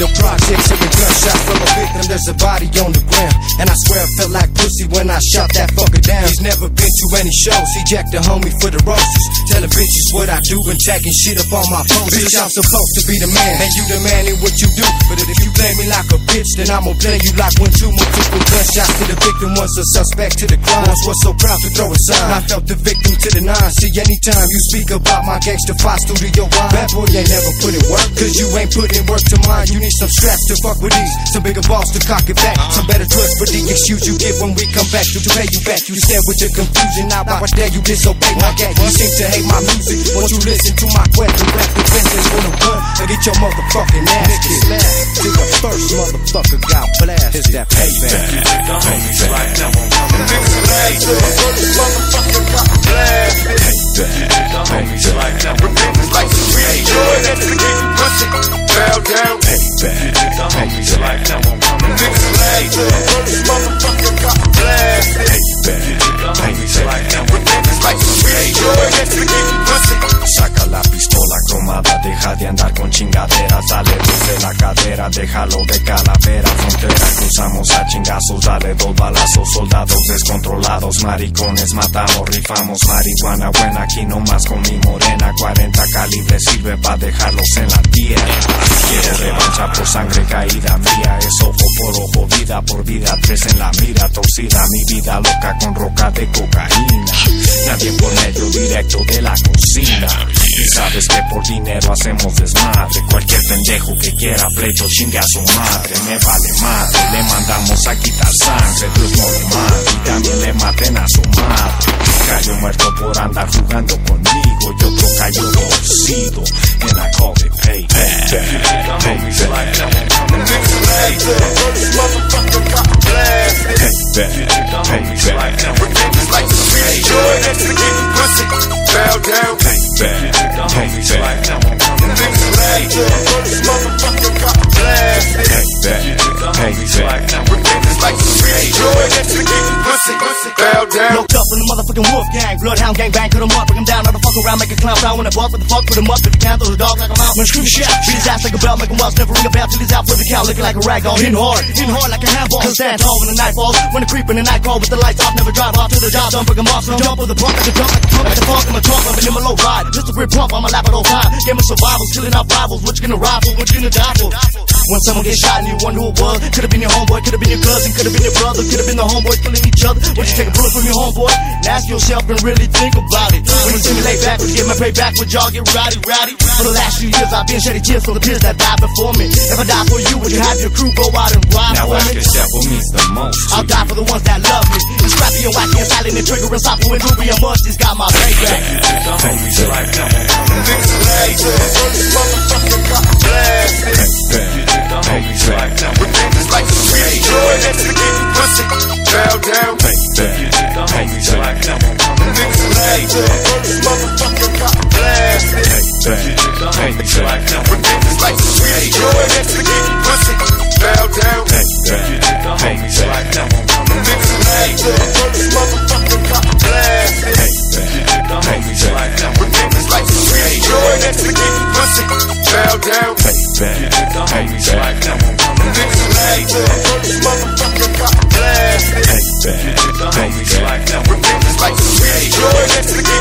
the projects here in shot from a victim, there's a body on the ground. And I swear I felt like pussy when I shot that fucker down. He's never been to any shows, he jacked a homie for the roasters. Telling bitches what I do and jacking shit up on my phone. Bitch, I'm supposed to be the man, and you the man in what you do. But if you play me like a bitch, then I'ma play you like one, two, multiple gunshots to the victim, once a suspect to the crime. Once was so proud to throw a sign, I felt the victim to the nine. See, anytime you speak about my gangster fight studio wine, bad boy ain't never put in work. Cause you ain't put in work to mine, you need some straps to fuck with these some bigger balls to cock it back, some better drugs for the excuse you give when we come back to pay you back. You stand with your confusion, now I dare you disobey my gag. You seem to hate my music, won't you listen to my question? Rap vengeance on the run, and get your motherfucking ass kicked. Till the first motherfucker got blasted. It's that payback. Cadera, déjalo de calavera, frontera, cruzamos a chingazos, dale dos balazos, soldados descontrolados, maricones, matamos, rifamos, marihuana buena, aquí nomás con mi morena, 40 calibres sirve pa' dejarlos en la tierra. Quiere revancha por sangre caída mía, es ojo por ojo, vida por vida, tres en la mira, torcida, mi vida loca con roca de cocaína, nadie por medio directo de la cocina. Y sabes que por dinero hacemos desmadre. Cualquier pendejo que quiera pleito chingue a su madre. Me vale madre, le mandamos a quitar sangre. Dios no le mate y también le maten a su madre. Cayó muerto por andar jugando conmigo. Y otro cayó torcido. And I call it payback. Up in motherfucking wolf gang, bloodhound gang bang, cut him up, bring him down, not a fuck around, make a clown sound. When I bust, what the fuck, put him up, if you can, throw the dog like a mouse, man, screw the shit, treat his ass like a bell, make him bust, never ring a bell till he's out for the cow, looking like a rag doll, hitting hard, hitting hard like a handball, cause stand tall when the night falls, when the creep in the night call with the lights off, never drive off to the job, done, bring him off, so jump with the pump, like a jump, like a pump, like a funk, I'm a trunk, I'm in my low ride, just a rip pump, I'm a lap at all time, game of survival, killing out rivals, what you gonna ride for, what you gonna die for, when someone gets shot and you wonder who it was, could've been your homeboy, could've been your cousin, could've been your brother, could've been the homeboys killing each other, would you take a bullet from your homeboy, and ask yourself and really think about it, when you see me lay back, would you get my payback, would y'all get rowdy, rowdy, for the last few years I've been shedding tears for the peers that died before me, if I die for you, would you have your crew go out and ride Now for ask me? yourself what means the most. to I'll die for the ones that love me. And scrappy and wacky and silent and trigger and soft and ruby and much just got my payback. The homies right now I'm coming Hey, till the first motherfucker got blasted. Homies right now I'm It's like Bow down. The homies right. Now I'm coming Hey, till the first motherfucker got blasted. The homies right. Now I'm It's like some sweet